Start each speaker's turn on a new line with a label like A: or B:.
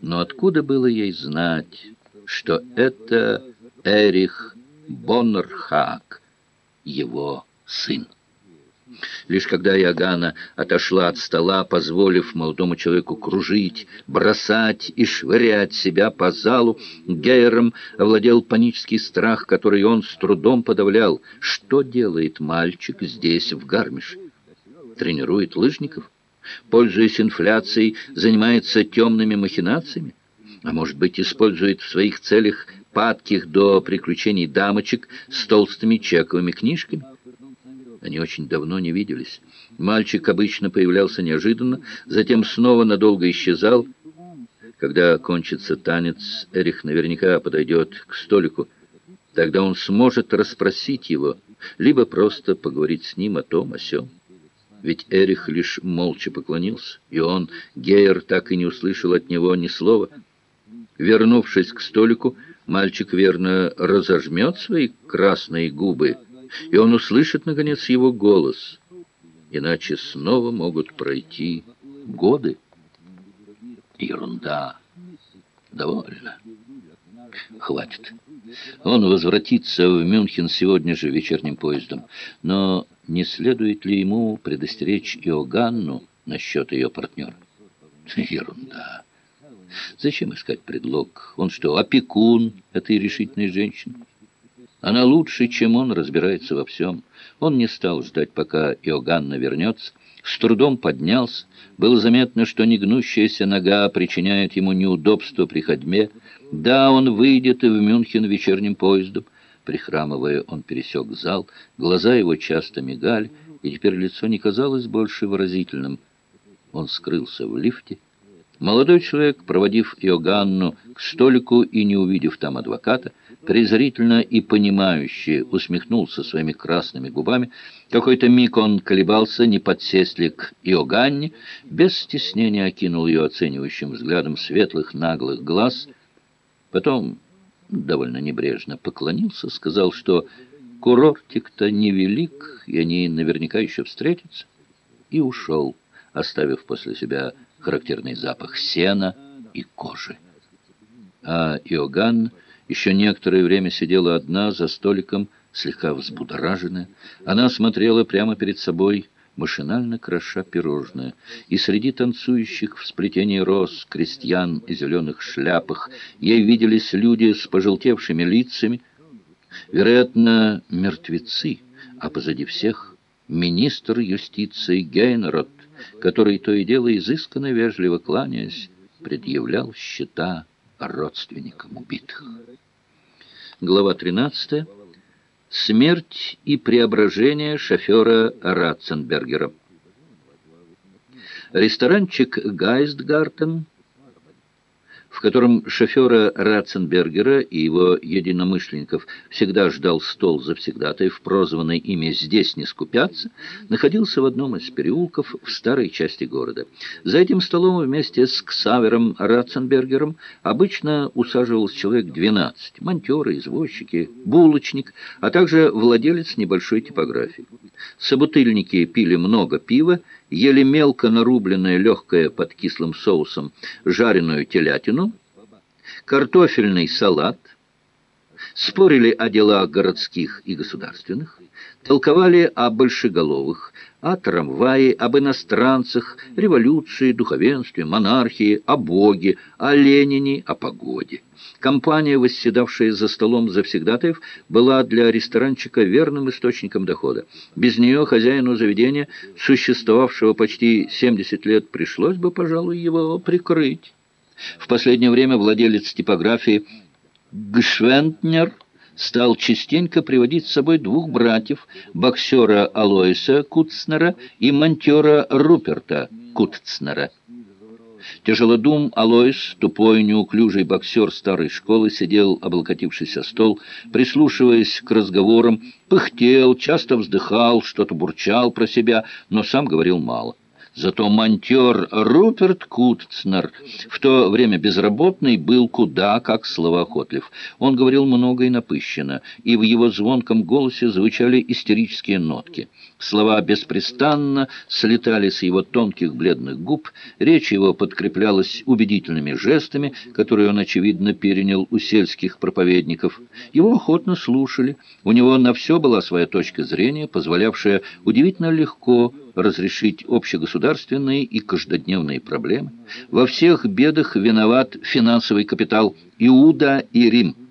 A: Но откуда было ей знать, что это Эрих Боннерхак, его сын? Лишь когда Иоганна отошла от стола, позволив молодому человеку кружить, бросать и швырять себя по залу, Гейером овладел панический страх, который он с трудом подавлял. Что делает мальчик здесь, в Гармише? Тренирует лыжников? Пользуясь инфляцией, занимается темными махинациями? А может быть, использует в своих целях падких до приключений дамочек с толстыми чековыми книжками? Они очень давно не виделись. Мальчик обычно появлялся неожиданно, затем снова надолго исчезал. Когда кончится танец, Эрих наверняка подойдет к столику. Тогда он сможет расспросить его, либо просто поговорить с ним о том, о сём. Ведь Эрих лишь молча поклонился, и он, Гейер, так и не услышал от него ни слова. Вернувшись к столику, мальчик верно разожмет свои красные губы, и он услышит, наконец, его голос. Иначе снова могут пройти годы. Ерунда. Довольно. Хватит. Он возвратится в Мюнхен сегодня же вечерним поездом. Но не следует ли ему предостеречь Иоганну насчет ее партнера? Ерунда. Зачем искать предлог? Он что, опекун этой решительной женщины? Она лучше, чем он, разбирается во всем. Он не стал ждать, пока Иоганна вернется. С трудом поднялся. Было заметно, что негнущаяся нога причиняет ему неудобство при ходьбе. Да, он выйдет и в Мюнхен вечерним поездом. Прихрамывая, он пересек зал. Глаза его часто мигали, и теперь лицо не казалось больше выразительным. Он скрылся в лифте. Молодой человек, проводив Иоганну к столику и не увидев там адвоката, презрительно и понимающе усмехнулся своими красными губами. Какой-то миг он колебался, не подсесть ли к Иоганне, без стеснения окинул ее оценивающим взглядом светлых наглых глаз. Потом довольно небрежно поклонился, сказал, что курортик-то невелик, и они наверняка еще встретятся, и ушел, оставив после себя характерный запах сена и кожи. А Иоганн еще некоторое время сидела одна за столиком, слегка взбудораженная. Она смотрела прямо перед собой, машинально кроша пирожное, и среди танцующих в сплетении роз крестьян и зеленых шляпах ей виделись люди с пожелтевшими лицами, вероятно, мертвецы, а позади всех министр юстиции Гейнрод, который то и дело изысканно вежливо кланяясь, предъявлял счета родственникам убитых. Глава 13. Смерть и преображение шофера Ратценбергера. Ресторанчик «Гайстгартен» в котором шофера Ратценбергера и его единомышленников всегда ждал стол завсегдатаев, прозванный ими «здесь не скупятся», находился в одном из переулков в старой части города. За этим столом вместе с Ксавером Ратценбергером обычно усаживался человек 12, монтеры, извозчики, булочник, а также владелец небольшой типографии. Собутыльники пили много пива, ели мелко нарубленное легкое под кислым соусом жареную телятину, картофельный салат, спорили о делах городских и государственных, толковали о большеголовых, о трамвае, об иностранцах, революции, духовенстве, монархии, о Боге, о Ленине, о погоде. Компания, восседавшая за столом завсегдатаев, была для ресторанчика верным источником дохода. Без нее хозяину заведения, существовавшего почти 70 лет, пришлось бы, пожалуй, его прикрыть. В последнее время владелец типографии Гшвентнер стал частенько приводить с собой двух братьев, боксера Алоиса Куцнера и монтера Руперта Куцнера. Тяжелодум Алоис, тупой, неуклюжий боксер старой школы, сидел, облокотившись о стол, прислушиваясь к разговорам, пыхтел, часто вздыхал, что-то бурчал про себя, но сам говорил мало. Зато монтер Руперт Кутцнер, в то время безработный, был куда как словоохотлив. Он говорил много и напыщенно, и в его звонком голосе звучали истерические нотки. Слова беспрестанно слетали с его тонких бледных губ, речь его подкреплялась убедительными жестами, которые он, очевидно, перенял у сельских проповедников. Его охотно слушали, у него на все была своя точка зрения, позволявшая удивительно легко разрешить общегосударственные и каждодневные проблемы. Во всех бедах виноват финансовый капитал Иуда и Рим –